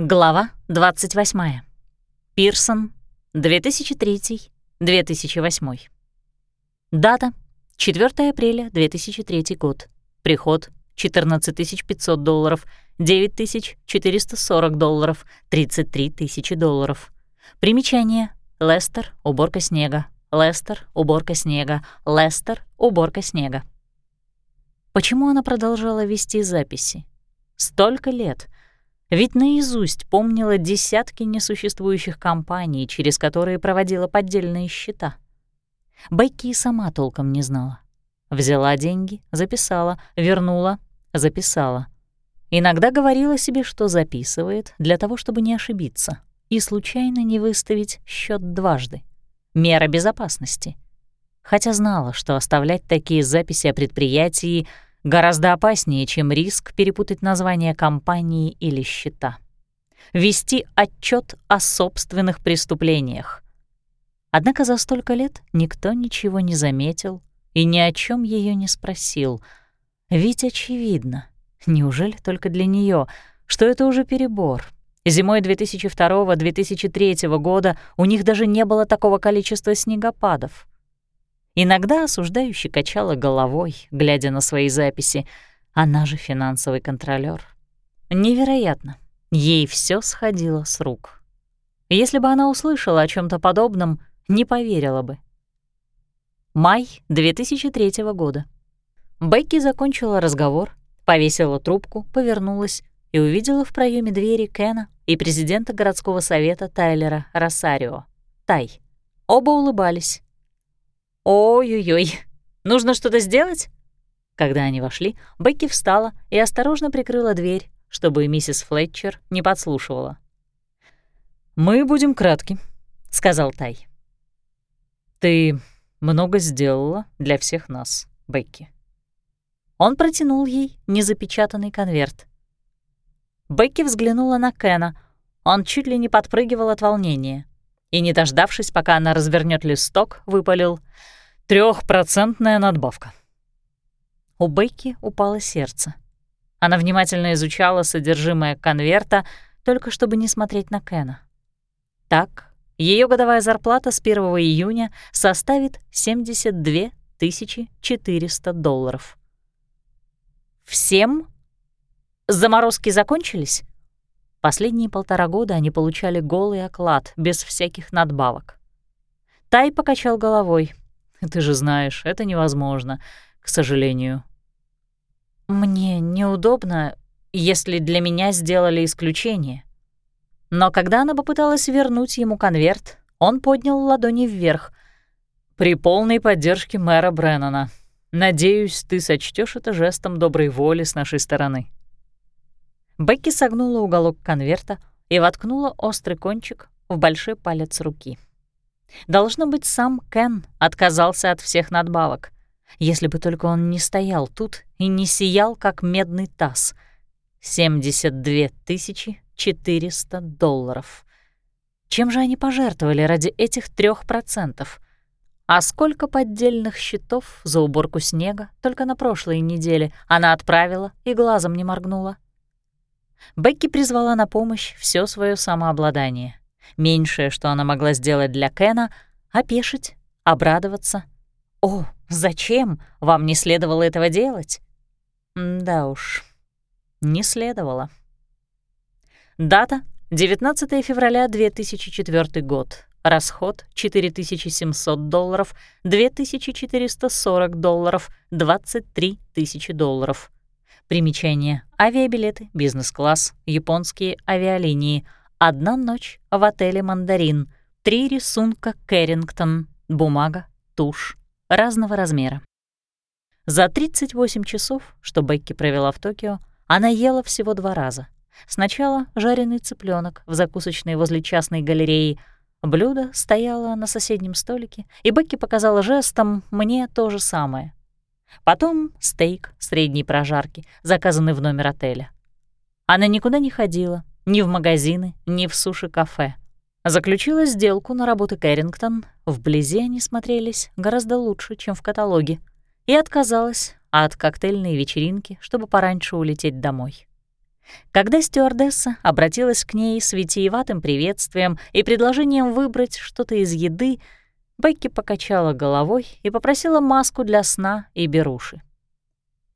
Глава 28. Пирсон, 2003-2008. Дата — 4 апреля 2003 год. Приход — 14 500 долларов, 9 440 долларов, 33 тысячи долларов. Примечание. Лестер — уборка снега. Лестер — уборка снега. Лестер — уборка снега. Почему она продолжала вести записи? Столько лет — ведь наизусть помнила десятки несуществующих компаний, через которые проводила поддельные счета. Бекки и сама толком не знала. Взяла деньги, записала, вернула, записала. Иногда говорила себе, что записывает, для того, чтобы не ошибиться и случайно не выставить счет дважды. Мера безопасности. Хотя знала, что оставлять такие записи о предприятии — Гораздо опаснее, чем риск перепутать название компании или счета. Вести отчет о собственных преступлениях. Однако за столько лет никто ничего не заметил и ни о чем ее не спросил. Ведь очевидно, неужели только для нее, что это уже перебор. Зимой 2002-2003 года у них даже не было такого количества снегопадов. Иногда осуждающе качала головой, глядя на свои записи. Она же финансовый контролер. Невероятно. Ей все сходило с рук. Если бы она услышала о чем то подобном, не поверила бы. Май 2003 года. Бекки закончила разговор, повесила трубку, повернулась и увидела в проеме двери Кена и президента городского совета Тайлера Росарио. Тай. Оба улыбались. «Ой-ой-ой, нужно что-то сделать?» Когда они вошли, Бекки встала и осторожно прикрыла дверь, чтобы миссис Флетчер не подслушивала. «Мы будем кратки», — сказал Тай. «Ты много сделала для всех нас, Бекки». Он протянул ей незапечатанный конверт. Бекки взглянула на Кена. Он чуть ли не подпрыгивал от волнения. И, не дождавшись, пока она развернет листок, выпалил — Трехпроцентная надбавка. У Бекки упало сердце. Она внимательно изучала содержимое конверта, только чтобы не смотреть на Кена. Так, ее годовая зарплата с 1 июня составит 72 400 долларов. Всем? Заморозки закончились? Последние полтора года они получали голый оклад, без всяких надбавок. Тай покачал головой. Ты же знаешь, это невозможно, к сожалению. Мне неудобно, если для меня сделали исключение. Но когда она попыталась вернуть ему конверт, он поднял ладони вверх. «При полной поддержке мэра Бреннана. Надеюсь, ты сочтешь это жестом доброй воли с нашей стороны». Бекки согнула уголок конверта и воткнула острый кончик в большой палец руки. Должно быть, сам Кен отказался от всех надбавок. Если бы только он не стоял тут и не сиял, как медный таз. 72 400 долларов. Чем же они пожертвовали ради этих трех процентов? А сколько поддельных счетов за уборку снега только на прошлой неделе она отправила и глазом не моргнула? Бекки призвала на помощь все свое самообладание. Меньшее, что она могла сделать для Кена — опешить, обрадоваться. «О, зачем? Вам не следовало этого делать?» Да уж, не следовало. Дата — 19 февраля 2004 год. Расход — 4700 долларов, 2440 долларов, 23 тысячи долларов. Примечание. Авиабилеты, бизнес-класс, японские авиалинии — Одна ночь в отеле «Мандарин», три рисунка Кэррингтон, бумага, тушь разного размера. За 38 часов, что Бекки провела в Токио, она ела всего два раза. Сначала жареный цыпленок в закусочной возле частной галереи. Блюдо стояло на соседнем столике, и Бекки показала жестом «мне то же самое». Потом стейк средней прожарки, заказанный в номер отеля. Она никуда не ходила, ни в магазины, ни в суши-кафе. Заключила сделку на работы Кэррингтон, вблизи они смотрелись гораздо лучше, чем в каталоге, и отказалась от коктейльной вечеринки, чтобы пораньше улететь домой. Когда стюардесса обратилась к ней с витиеватым приветствием и предложением выбрать что-то из еды, Бекки покачала головой и попросила маску для сна и беруши.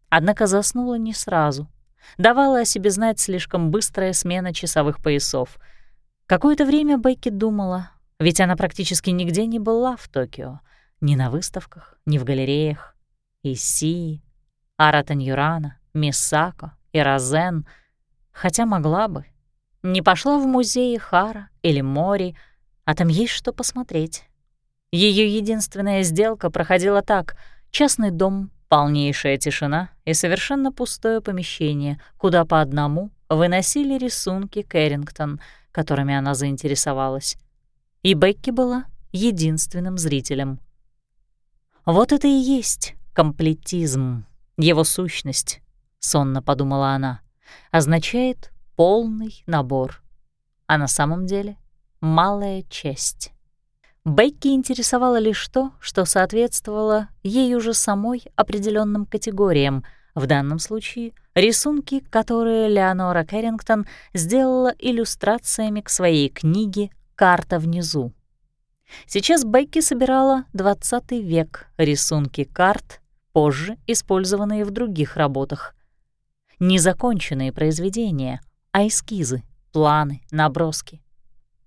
Однако заснула не сразу. Давала о себе знать слишком быстрая смена часовых поясов. Какое-то время Бекки думала, ведь она практически нигде не была в Токио, ни на выставках, ни в галереях. Исии, Аратаньюрана, Мисако и Розен — хотя могла бы. Не пошла в музей Хара или Мори, а там есть что посмотреть. Ее единственная сделка проходила так — частный дом, полнейшая тишина и совершенно пустое помещение, куда по одному выносили рисунки Кэррингтон, которыми она заинтересовалась. И Бекки была единственным зрителем. «Вот это и есть комплетизм, его сущность», — сонно подумала она означает полный набор, а на самом деле малая честь. Бекки интересовало лишь то, что соответствовало ей уже самой определенным категориям, в данном случае рисунки, которые Леонора Кэррингтон сделала иллюстрациями к своей книге «Карта внизу». Сейчас Бекки собирала 20 век рисунки карт, позже использованные в других работах — незаконченные произведения, а эскизы, планы, наброски.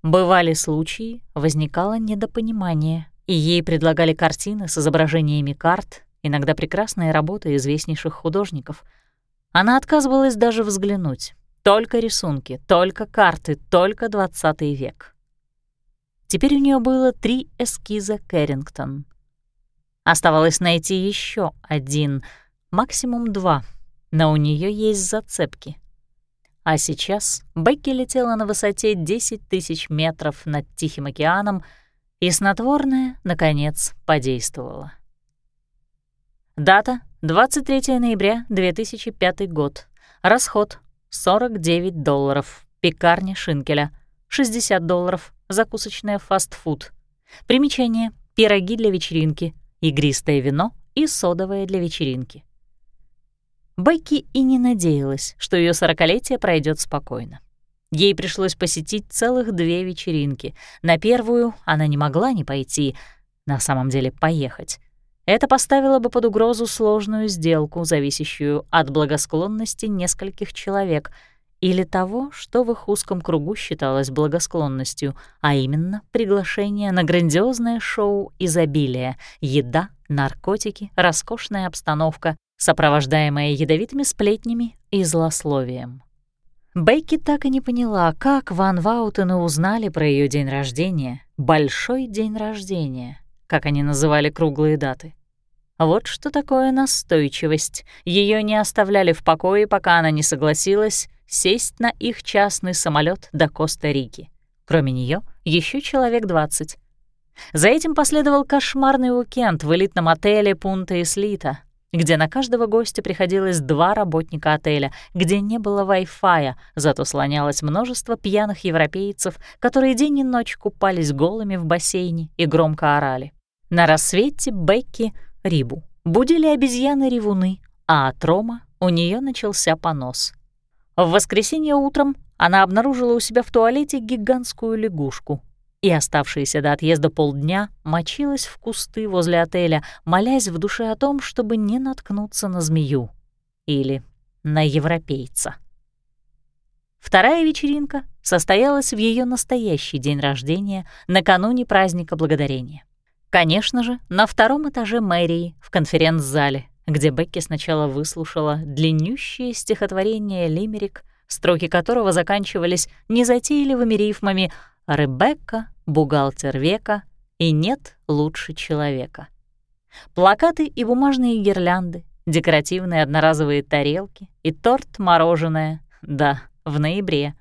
Бывали случаи, возникало недопонимание, и ей предлагали картины с изображениями карт, иногда прекрасные работы известнейших художников. Она отказывалась даже взглянуть. Только рисунки, только карты, только 20 век. Теперь у нее было три эскиза Кэррингтон. Оставалось найти еще один, максимум два — но у нее есть зацепки. А сейчас Бекки летела на высоте 10 тысяч метров над Тихим океаном, и снотворное, наконец, подействовало. Дата — 23 ноября 2005 год. Расход — 49 долларов. Пекарня Шинкеля — 60 долларов. Закусочная фастфуд. Примечание — пироги для вечеринки, игристое вино и содовое для вечеринки. Бекки и не надеялась, что ее сорокалетие пройдет спокойно. Ей пришлось посетить целых две вечеринки. На первую она не могла не пойти, на самом деле поехать. Это поставило бы под угрозу сложную сделку, зависящую от благосклонности нескольких человек или того, что в их узком кругу считалось благосклонностью, а именно приглашение на грандиозное шоу изобилия — еда, наркотики, роскошная обстановка сопровождаемая ядовитыми сплетнями и злословием. Бейки так и не поняла, как Ван Ваутены узнали про ее день рождения, большой день рождения, как они называли круглые даты. Вот что такое настойчивость. Ее не оставляли в покое, пока она не согласилась сесть на их частный самолет до Коста-Рики. Кроме нее еще человек 20. За этим последовал кошмарный уикенд в элитном отеле Пунта Слита, где на каждого гостя приходилось два работника отеля, где не было Wi-Fi, зато слонялось множество пьяных европейцев, которые день и ночь купались голыми в бассейне и громко орали. На рассвете Бекки — Рибу. Будили обезьяны-ревуны, а от Рома у нее начался понос. В воскресенье утром она обнаружила у себя в туалете гигантскую лягушку — и оставшиеся до отъезда полдня мочилась в кусты возле отеля, молясь в душе о том, чтобы не наткнуться на змею или на европейца. Вторая вечеринка состоялась в ее настоящий день рождения, накануне праздника Благодарения. Конечно же, на втором этаже мэрии, в конференц-зале, где Бекки сначала выслушала длиннющее стихотворение «Лимерик», строки которого заканчивались незатейливыми рифмами «Ребекка, бухгалтер века и нет лучше человека. Плакаты и бумажные гирлянды, декоративные одноразовые тарелки и торт-мороженое, да, в ноябре.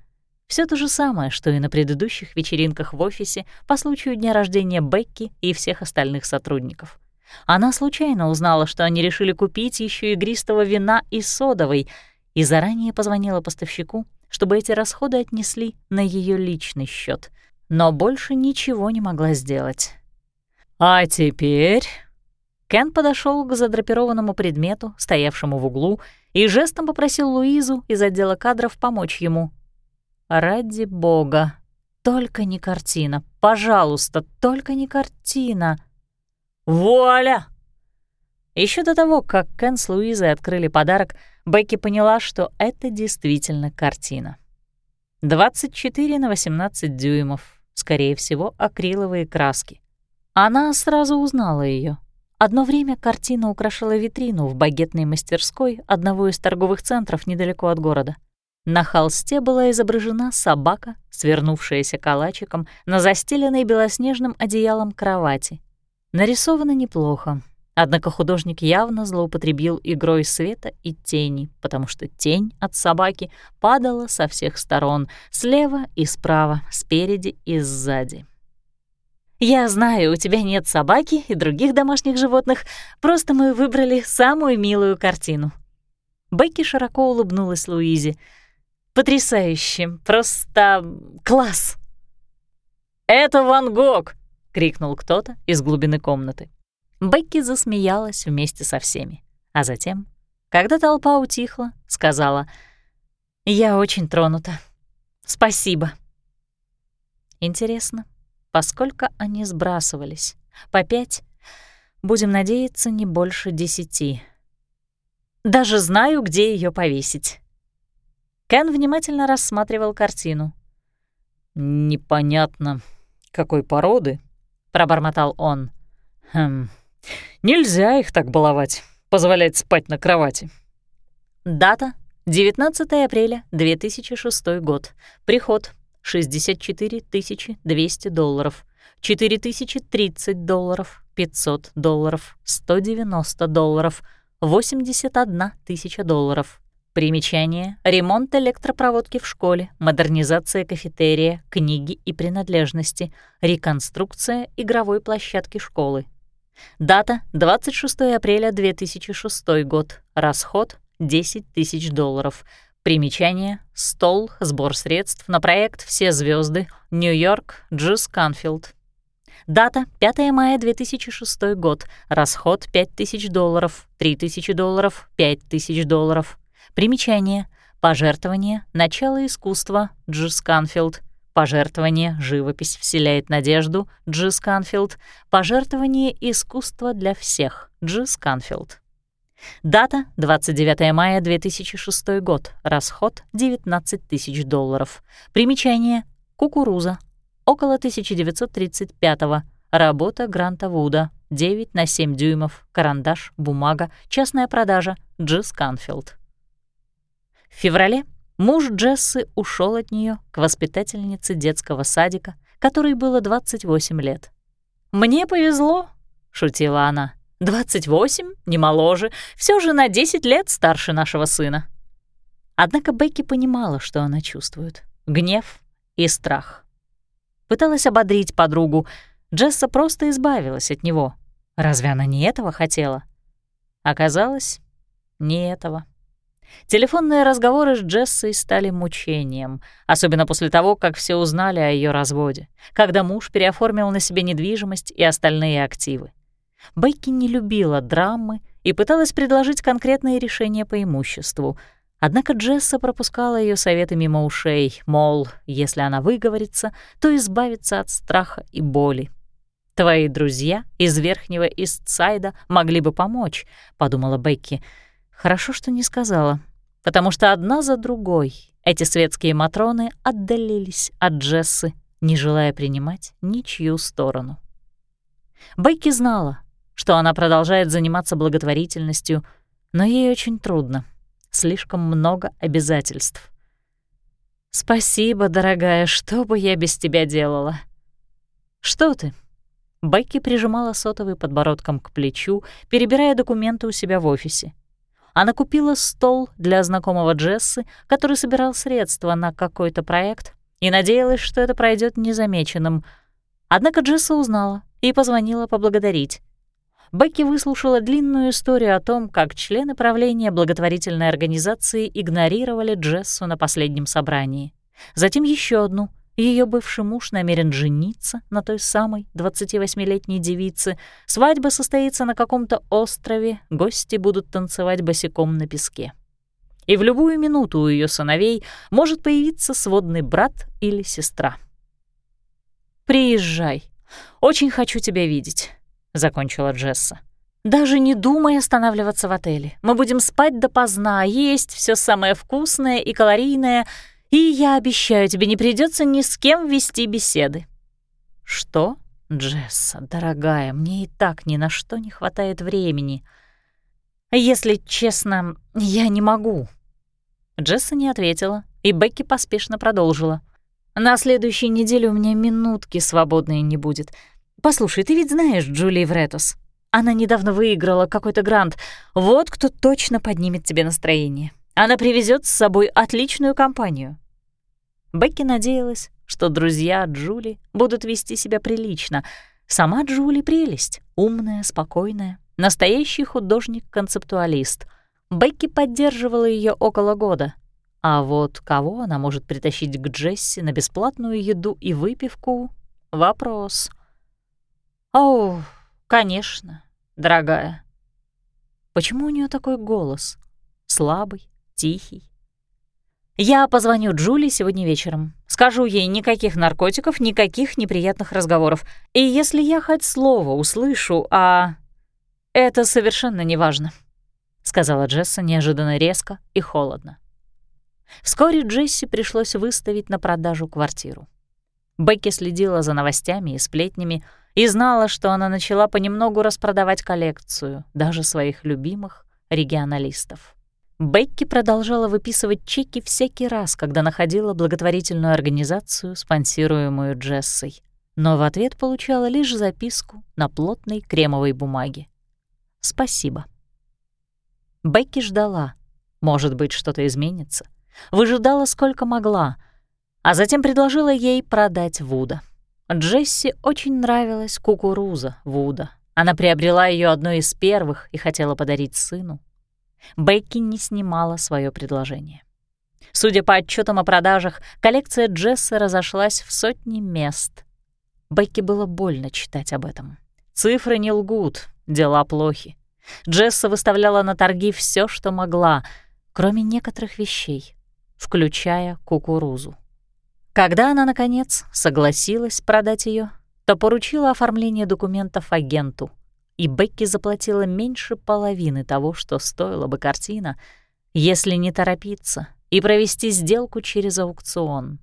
Все то же самое, что и на предыдущих вечеринках в офисе по случаю дня рождения Бекки и всех остальных сотрудников. Она случайно узнала, что они решили купить еще игристого вина и содовой, и заранее позвонила поставщику, чтобы эти расходы отнесли на ее личный счет но больше ничего не могла сделать. «А теперь», Кен подошел к задрапированному предмету, стоявшему в углу, и жестом попросил Луизу из отдела кадров помочь ему. «Ради бога, только не картина, пожалуйста, только не картина!» «Вуаля!» Еще до того, как Кен с Луизой открыли подарок, Бекки поняла, что это действительно картина. 24 на 18 дюймов, скорее всего, акриловые краски. Она сразу узнала ее. Одно время картина украшала витрину в багетной мастерской одного из торговых центров недалеко от города. На холсте была изображена собака, свернувшаяся калачиком на застеленной белоснежным одеялом кровати. Нарисовано неплохо, однако художник явно злоупотребил игрой света и тени, потому что тень от собаки падала со всех сторон, слева и справа, спереди и сзади. «Я знаю, у тебя нет собаки и других домашних животных, просто мы выбрали самую милую картину». Бекки широко улыбнулась Луизе. «Потрясающе! Просто класс!» «Это Ван Гог!» — крикнул кто-то из глубины комнаты. Бекки засмеялась вместе со всеми, а затем, когда толпа утихла, сказала «Я очень тронута. Спасибо». Интересно, поскольку они сбрасывались? По пять? Будем надеяться, не больше десяти. Даже знаю, где ее повесить. Кен внимательно рассматривал картину. «Непонятно, какой породы?» — пробормотал он. «Хм, Нельзя их так баловать, позволять спать на кровати. Дата — 19 апреля 2006 год. Приход — 64 200 долларов. 4030 долларов, 500 долларов, 190 долларов, 81 тысяча долларов. Примечание. Ремонт электропроводки в школе, модернизация кафетерия, книги и принадлежности, реконструкция игровой площадки школы. Дата — 26 апреля 2006 год. Расход — 10 тысяч долларов. Примечание — стол, сбор средств на проект «Все звезды», Нью-Йорк, Джус Канфилд. Дата — 5 мая 2006 год. Расход — 5 тысяч долларов, 3 тысячи долларов, 5 тысяч долларов. Примечание — пожертвование, начало искусства, Джус Канфилд. Пожертвование «Живопись вселяет надежду» Джи Сканфилд. Пожертвование «Искусство для всех» Джи Сканфилд. Дата — 29 мая 2006 год. Расход — 19 тысяч долларов. Примечание — кукуруза. Около 1935 -го. Работа Гранта Вуда. 9 на 7 дюймов. Карандаш, бумага, частная продажа. Джи Сканфилд. В феврале Муж Джессы ушел от нее к воспитательнице детского садика, которой было 28 лет. «Мне повезло», — шутила она. «28, не моложе, все же на 10 лет старше нашего сына». Однако Бекки понимала, что она чувствует — гнев и страх. Пыталась ободрить подругу. Джесса просто избавилась от него. Разве она не этого хотела? Оказалось, не этого. Телефонные разговоры с Джессой стали мучением, особенно после того, как все узнали о ее разводе, когда муж переоформил на себе недвижимость и остальные активы. Бейки не любила драмы и пыталась предложить конкретные решения по имуществу. Однако Джесса пропускала ее советы мимо ушей, мол, если она выговорится, то избавится от страха и боли. «Твои друзья из Верхнего Истсайда могли бы помочь», — подумала Бекки, — Хорошо, что не сказала, потому что одна за другой эти светские матроны отдалились от Джессы, не желая принимать ничью сторону. Бейки знала, что она продолжает заниматься благотворительностью, но ей очень трудно, слишком много обязательств. «Спасибо, дорогая, что бы я без тебя делала?» «Что ты?» Бекки прижимала сотовый подбородком к плечу, перебирая документы у себя в офисе. Она купила стол для знакомого Джессы, который собирал средства на какой-то проект, и надеялась, что это пройдет незамеченным. Однако Джесса узнала и позвонила поблагодарить. Бекки выслушала длинную историю о том, как члены правления благотворительной организации игнорировали Джессу на последнем собрании. Затем еще одну, Ее бывший муж намерен жениться на той самой 28-летней девице. Свадьба состоится на каком-то острове, гости будут танцевать босиком на песке. И в любую минуту у ее сыновей может появиться сводный брат или сестра. «Приезжай. Очень хочу тебя видеть», — закончила Джесса. «Даже не думай останавливаться в отеле. Мы будем спать допоздна, есть все самое вкусное и калорийное — и я обещаю, тебе не придется ни с кем вести беседы». «Что? Джесса, дорогая, мне и так ни на что не хватает времени. Если честно, я не могу». Джесса не ответила, и Бекки поспешно продолжила. «На следующей неделе у меня минутки свободной не будет. Послушай, ты ведь знаешь Джулии Вретос? Она недавно выиграла какой-то грант. Вот кто точно поднимет тебе настроение. Она привезет с собой отличную компанию. Бекки надеялась, что друзья Джули будут вести себя прилично. Сама Джули — прелесть, умная, спокойная, настоящий художник-концептуалист. Бекки поддерживала ее около года. А вот кого она может притащить к Джесси на бесплатную еду и выпивку — вопрос. «О, конечно, дорогая». Почему у нее такой голос? Слабый, тихий, я позвоню Джули сегодня вечером. Скажу ей никаких наркотиков, никаких неприятных разговоров. И если я хоть слово услышу, а... Это совершенно неважно, — сказала Джесса неожиданно резко и холодно. Вскоре Джесси пришлось выставить на продажу квартиру. Бекки следила за новостями и сплетнями и знала, что она начала понемногу распродавать коллекцию даже своих любимых регионалистов. Бекки продолжала выписывать чеки всякий раз, когда находила благотворительную организацию, спонсируемую Джессой, но в ответ получала лишь записку на плотной кремовой бумаге. «Спасибо». Бекки ждала. Может быть, что-то изменится. Выжидала сколько могла, а затем предложила ей продать Вуда. Джесси очень нравилась кукуруза Вуда. Она приобрела ее одной из первых и хотела подарить сыну. Бекки не снимала свое предложение. Судя по отчетам о продажах, коллекция Джесса разошлась в сотни мест. Бекки было больно читать об этом. Цифры не лгут, дела плохи. Джесса выставляла на торги все, что могла, кроме некоторых вещей, включая кукурузу. Когда она, наконец, согласилась продать ее, то поручила оформление документов агенту — и Бекки заплатила меньше половины того, что стоила бы картина, если не торопиться и провести сделку через аукцион.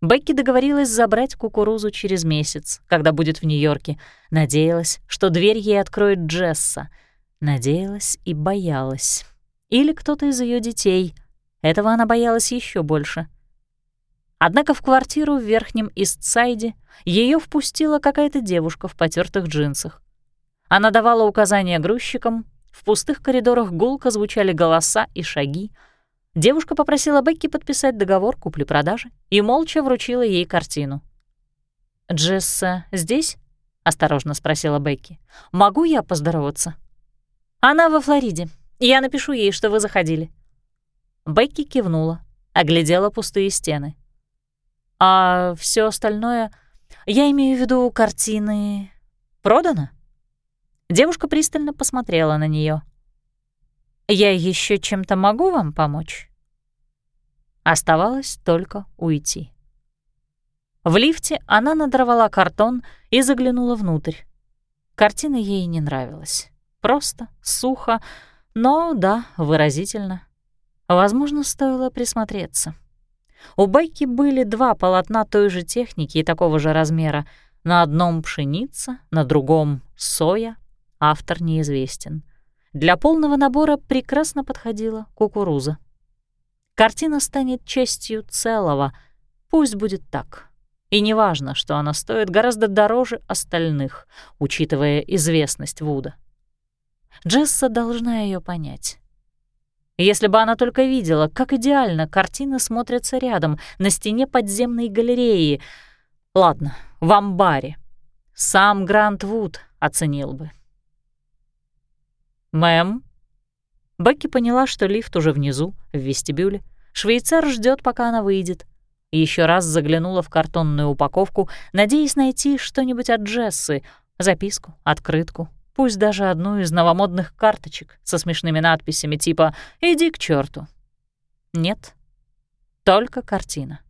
Бекки договорилась забрать кукурузу через месяц, когда будет в Нью-Йорке. Надеялась, что дверь ей откроет Джесса. Надеялась и боялась. Или кто-то из ее детей. Этого она боялась еще больше. Однако в квартиру в верхнем Истсайде ее впустила какая-то девушка в потертых джинсах. Она давала указания грузчикам, в пустых коридорах гулко звучали голоса и шаги. Девушка попросила Бекки подписать договор купли-продажи и молча вручила ей картину. «Джесса здесь?» — осторожно спросила Бекки. «Могу я поздороваться?» «Она во Флориде. Я напишу ей, что вы заходили». Бекки кивнула, оглядела пустые стены. «А все остальное, я имею в виду картины, продано?» Девушка пристально посмотрела на нее. «Я еще чем-то могу вам помочь?» Оставалось только уйти. В лифте она надорвала картон и заглянула внутрь. Картина ей не нравилась. Просто, сухо, но, да, выразительно. Возможно, стоило присмотреться. У Байки были два полотна той же техники и такого же размера. На одном пшеница, на другом — соя, автор неизвестен. Для полного набора прекрасно подходила кукуруза. Картина станет частью целого, пусть будет так. И неважно, что она стоит гораздо дороже остальных, учитывая известность Вуда. Джесса должна ее понять. Если бы она только видела, как идеально картины смотрятся рядом, на стене подземной галереи. Ладно, в амбаре. Сам Грант Вуд оценил бы. «Мэм?» Бекки поняла, что лифт уже внизу, в вестибюле. Швейцар ждет, пока она выйдет. еще раз заглянула в картонную упаковку, надеясь найти что-нибудь от Джессы, записку, открытку, пусть даже одну из новомодных карточек со смешными надписями типа «Иди к черту». Нет, только картина.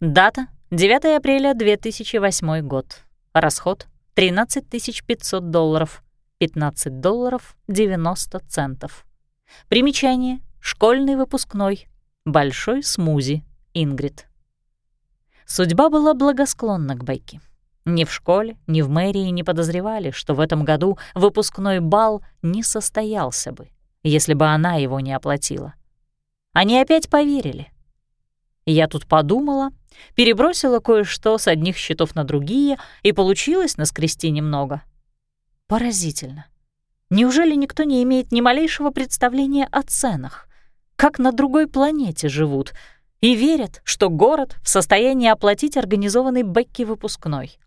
Дата — 9 апреля 2008 год. Расход — 13 500 долларов. 15 долларов 90 центов. Примечание — школьный выпускной. Большой смузи. Ингрид. Судьба была благосклонна к Бекке. Ни в школе, ни в мэрии не подозревали, что в этом году выпускной бал не состоялся бы, если бы она его не оплатила. Они опять поверили. Я тут подумала, перебросила кое-что с одних счетов на другие, и получилось наскрести немного. Поразительно. Неужели никто не имеет ни малейшего представления о ценах? Как на другой планете живут и верят, что город в состоянии оплатить организованный Бекки выпускной.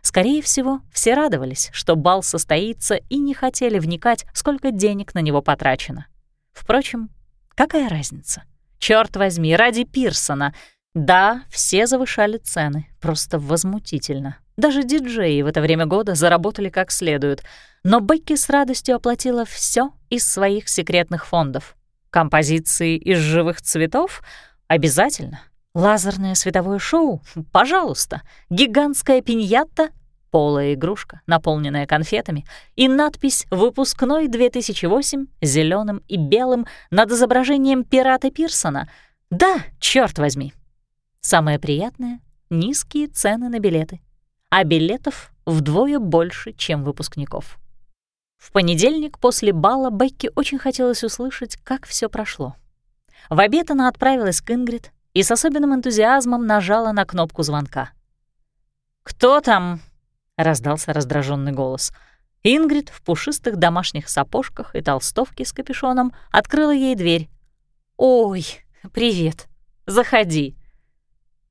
Скорее всего, все радовались, что бал состоится, и не хотели вникать, сколько денег на него потрачено. Впрочем, какая разница? Черт возьми, ради Пирсона. Да, все завышали цены, просто возмутительно. Даже диджеи в это время года заработали как следует. Но Бекки с радостью оплатила все из своих секретных фондов. Композиции из живых цветов? Обязательно. Лазерное световое шоу? Пожалуйста. Гигантская пиньята? Полая игрушка, наполненная конфетами, и надпись «Выпускной 2008» зеленым и белым над изображением пирата Пирсона. Да, черт возьми. Самое приятное — низкие цены на билеты. А билетов вдвое больше, чем выпускников. В понедельник после бала Бекки очень хотелось услышать, как все прошло. В обед она отправилась к Ингрид и с особенным энтузиазмом нажала на кнопку звонка. «Кто там?» — раздался раздраженный голос. Ингрид в пушистых домашних сапожках и толстовке с капюшоном открыла ей дверь. «Ой, привет. Заходи».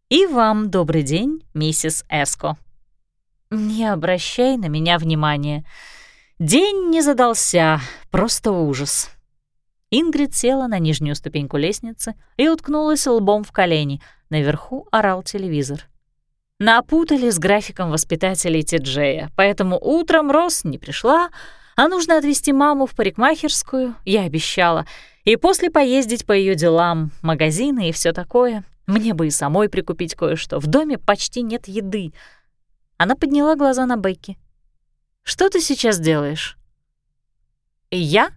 «И вам добрый день, миссис Эско». «Не обращай на меня внимания. День не задался, просто ужас». Ингрид села на нижнюю ступеньку лестницы и уткнулась лбом в колени. Наверху орал телевизор. Напутали с графиком воспитателей Тиджея, поэтому утром Рос не пришла, а нужно отвезти маму в парикмахерскую, я обещала, и после поездить по ее делам, магазины и все такое. Мне бы и самой прикупить кое-что. В доме почти нет еды. Она подняла глаза на Бекки. «Что ты сейчас делаешь?» «Я?»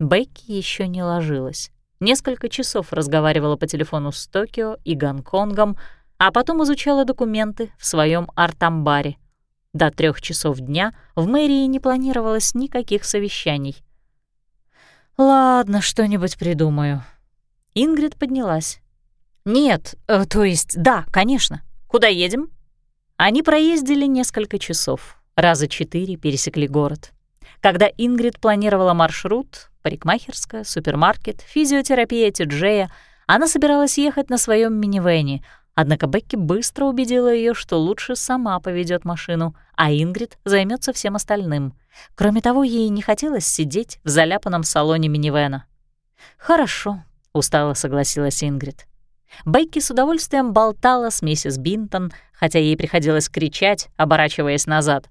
Бекки еще не ложилась. Несколько часов разговаривала по телефону с Токио и Гонконгом, а потом изучала документы в своем арт-амбаре. До трех часов дня в мэрии не планировалось никаких совещаний. «Ладно, что-нибудь придумаю». Ингрид поднялась. «Нет, э, то есть, да, конечно. Куда едем?» Они проездили несколько часов, раза четыре пересекли город. Когда Ингрид планировала маршрут, парикмахерская, супермаркет, физиотерапия Тиджея, она собиралась ехать на своем минивэне — Однако Бекки быстро убедила ее, что лучше сама поведет машину, а Ингрид займется всем остальным. Кроме того, ей не хотелось сидеть в заляпанном салоне минивэна. «Хорошо», — устало согласилась Ингрид. Бекки с удовольствием болтала с миссис Бинтон, хотя ей приходилось кричать, оборачиваясь назад.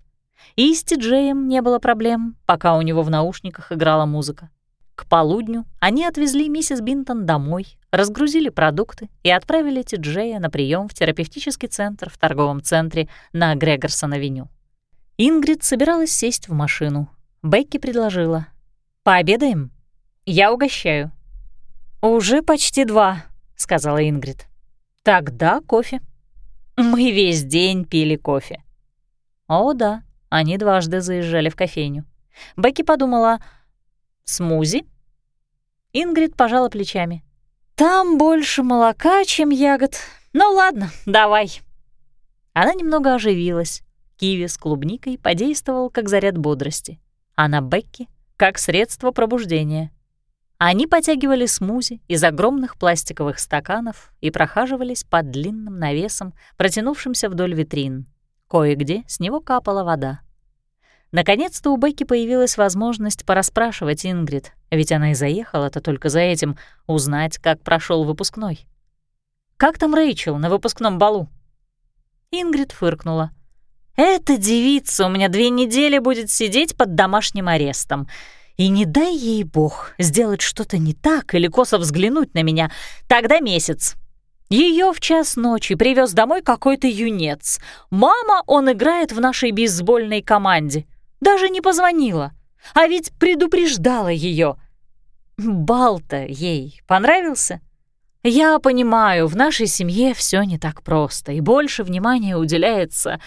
И с Ти-Джеем не было проблем, пока у него в наушниках играла музыка. К полудню они отвезли миссис Бинтон домой, разгрузили продукты и отправили Ти-Джея на прием в терапевтический центр в торговом центре на Грегорсон-авеню. Ингрид собиралась сесть в машину. Бекки предложила. «Пообедаем? Я угощаю». «Уже почти два», — сказала Ингрид. «Тогда кофе». Мы весь день пили кофе. О, да, они дважды заезжали в кофейню. Бекки подумала, Смузи?» Ингрид пожала плечами. «Там больше молока, чем ягод. Ну ладно, давай». Она немного оживилась. Киви с клубникой подействовал как заряд бодрости, а на Бекки — как средство пробуждения. Они потягивали смузи из огромных пластиковых стаканов и прохаживались под длинным навесом, протянувшимся вдоль витрин. Кое-где с него капала вода. Наконец-то у Бекки появилась возможность порасспрашивать Ингрид, ведь она и заехала-то только за этим — узнать, как прошел выпускной. Как там Рэйчел на выпускном балу?» Ингрид фыркнула. «Эта девица у меня две недели будет сидеть под домашним арестом. И не дай ей бог сделать что-то не так или косо взглянуть на меня, тогда месяц. Ее в час ночи привез домой какой-то юнец. Мама, он играет в нашей бейсбольной команде. Даже не позвонила. А ведь предупреждала ее. Бал-то ей понравился? Я понимаю, в нашей семье все не так просто, и больше внимания уделяется...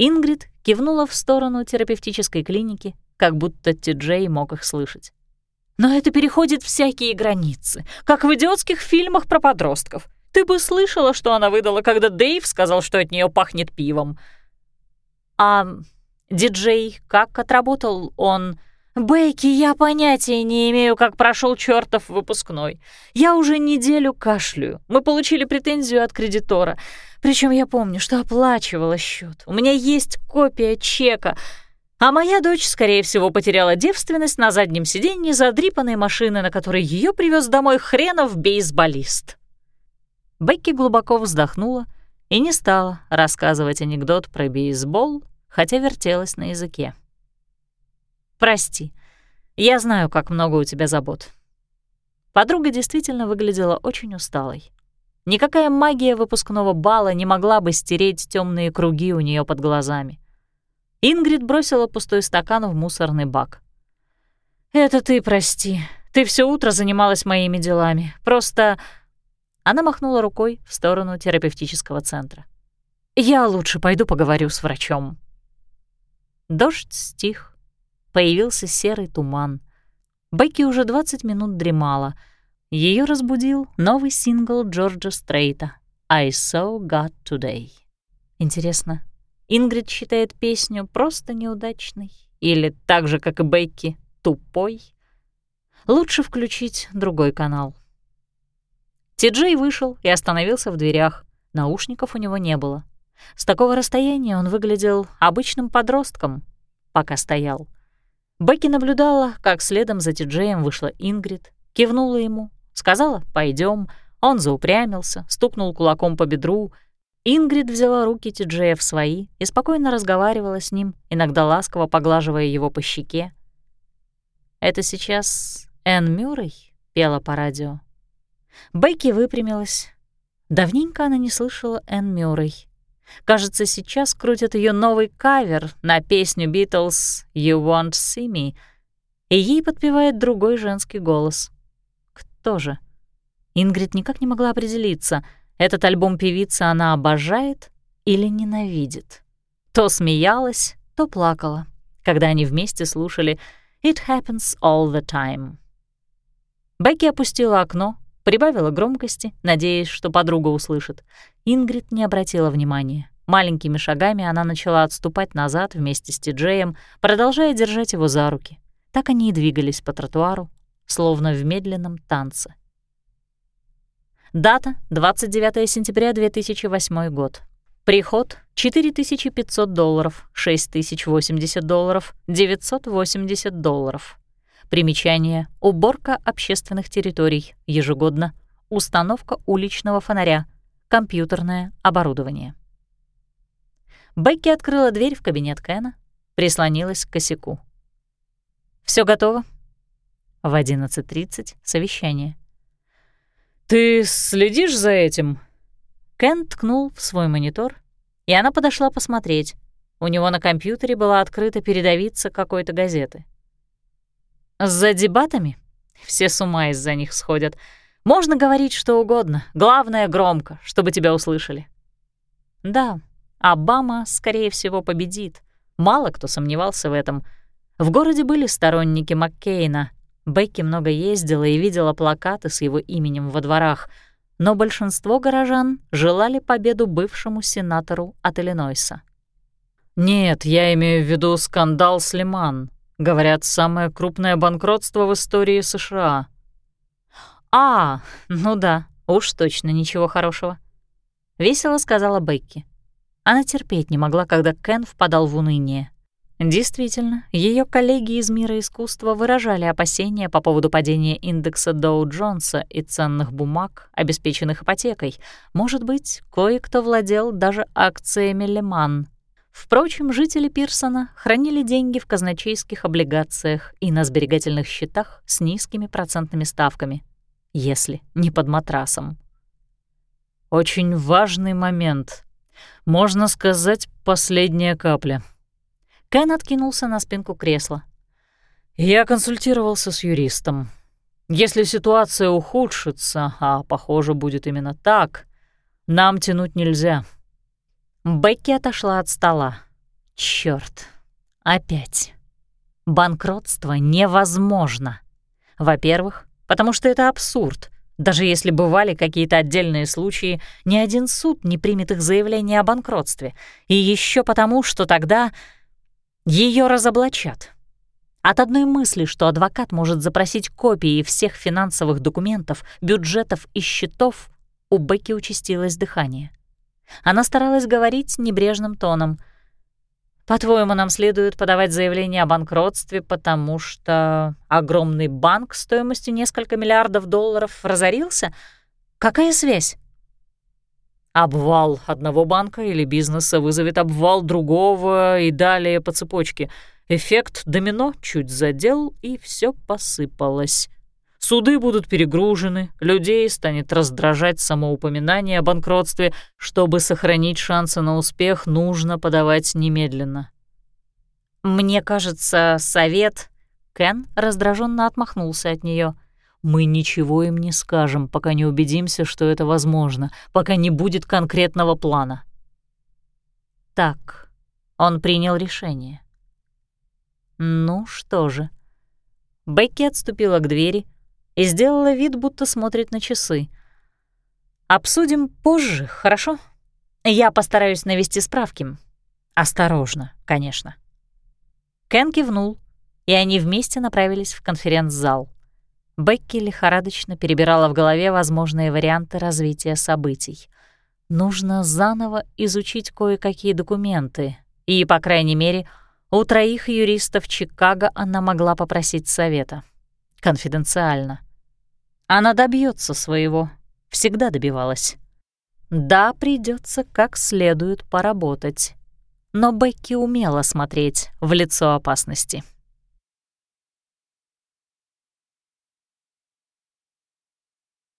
Ингрид кивнула в сторону терапевтической клиники, как будто Ти-Джей мог их слышать. Но это переходит всякие границы, как в идиотских фильмах про подростков. Ты бы слышала, что она выдала, когда Дэйв сказал, что от нее пахнет пивом. А диджей как отработал он? Бейки, я понятия не имею, как прошел чертов выпускной. Я уже неделю кашляю. Мы получили претензию от кредитора. Причем я помню, что оплачивала счет. У меня есть копия чека. А моя дочь, скорее всего, потеряла девственность на заднем сиденье задрипанной машины, на которой ее привез домой хренов бейсболист. Бекки глубоко вздохнула и не стала рассказывать анекдот про бейсбол, хотя вертелась на языке. «Прости, я знаю, как много у тебя забот». Подруга действительно выглядела очень усталой. Никакая магия выпускного бала не могла бы стереть темные круги у нее под глазами. Ингрид бросила пустой стакан в мусорный бак. «Это ты прости. Ты все утро занималась моими делами. Просто она махнула рукой в сторону терапевтического центра. «Я лучше пойду поговорю с врачом». Дождь стих. Появился серый туман. Бекки уже 20 минут дремала. Ее разбудил новый сингл Джорджа Стрейта «I saw God today». Интересно, Ингрид считает песню просто неудачной или так же, как и Бекки, тупой? Лучше включить другой канал. Ти-Джей вышел и остановился в дверях. Наушников у него не было. С такого расстояния он выглядел обычным подростком, пока стоял. Бекки наблюдала, как следом за Ти-Джеем вышла Ингрид, кивнула ему, сказала «пойдем». Он заупрямился, стукнул кулаком по бедру. Ингрид взяла руки Ти-Джея в свои и спокойно разговаривала с ним, иногда ласково поглаживая его по щеке. «Это сейчас Энн Мюррей?» — пела по радио. Бейки выпрямилась. Давненько она не слышала Энн Мюррей. Кажется, сейчас крутят ее новый кавер на песню Beatles «You Won't See Me», и ей подпевает другой женский голос. Кто же? Ингрид никак не могла определиться, этот альбом певицы она обожает или ненавидит. То смеялась, то плакала, когда они вместе слушали «It Happens All the Time». Бекки опустила окно, Прибавила громкости, надеясь, что подруга услышит. Ингрид не обратила внимания. Маленькими шагами она начала отступать назад вместе с Тиджеем, продолжая держать его за руки. Так они и двигались по тротуару, словно в медленном танце. Дата — 29 сентября 2008 год. Приход — 4500 долларов, 6080 долларов, 980 долларов. Примечание. Уборка общественных территорий. Ежегодно. Установка уличного фонаря. Компьютерное оборудование. Бекки открыла дверь в кабинет Кена, прислонилась к косяку. Все готово?» В 11.30 совещание. «Ты следишь за этим?» Кен ткнул в свой монитор, и она подошла посмотреть. У него на компьютере была открыта передовица какой-то газеты. За дебатами? Все с ума из-за них сходят. Можно говорить что угодно, главное — громко, чтобы тебя услышали. Да, Обама, скорее всего, победит. Мало кто сомневался в этом. В городе были сторонники Маккейна. Бекки много ездила и видела плакаты с его именем во дворах, но большинство горожан желали победу бывшему сенатору от Иллинойса. «Нет, я имею в виду скандал с Лиман», Говорят, самое крупное банкротство в истории США. А, ну да, уж точно ничего хорошего. Весело сказала Бекки. Она терпеть не могла, когда Кен впадал в уныние. Действительно, ее коллеги из мира искусства выражали опасения по поводу падения индекса Доу-Джонса и ценных бумаг, обеспеченных ипотекой. Может быть, кое-кто владел даже акциями Леман. Впрочем, жители Пирсона хранили деньги в казначейских облигациях и на сберегательных счетах с низкими процентными ставками, если не под матрасом. «Очень важный момент. Можно сказать, последняя капля», Кен откинулся на спинку кресла. «Я консультировался с юристом. Если ситуация ухудшится, а, похоже, будет именно так, нам тянуть нельзя». Бекки отошла от стола. Чёрт, опять. Банкротство невозможно. Во-первых, потому что это абсурд. Даже если бывали какие-то отдельные случаи, ни один суд не примет их заявление о банкротстве. И еще потому, что тогда ее разоблачат. От одной мысли, что адвокат может запросить копии всех финансовых документов, бюджетов и счетов, у Бекки участилось дыхание. Она старалась говорить небрежным тоном. «По-твоему, нам следует подавать заявление о банкротстве, потому что огромный банк стоимостью несколько миллиардов долларов разорился? Какая связь?» Обвал одного банка или бизнеса вызовет обвал другого и далее по цепочке. Эффект домино чуть задел, и все посыпалось. Суды будут перегружены, людей станет раздражать самоупоминание о банкротстве. Чтобы сохранить шансы на успех, нужно подавать немедленно. «Мне кажется, совет...» Кен раздраженно отмахнулся от нее. Мы ничего им не скажем, пока не убедимся, что это возможно, пока не будет конкретного плана. Так, он принял решение. Ну что же. Бекки отступила к двери и сделала вид, будто смотрит на часы. Обсудим позже, хорошо? Я постараюсь навести справки. Осторожно, конечно. Кен кивнул, и они вместе направились в конференц-зал. Бекки лихорадочно перебирала в голове возможные варианты развития событий. Нужно заново изучить кое-какие документы, и, по крайней мере, у троих юристов Чикаго она могла попросить совета. Конфиденциально. Она добьется своего, всегда добивалась. Да, придется как следует поработать. Но Бекки умела смотреть в лицо опасности.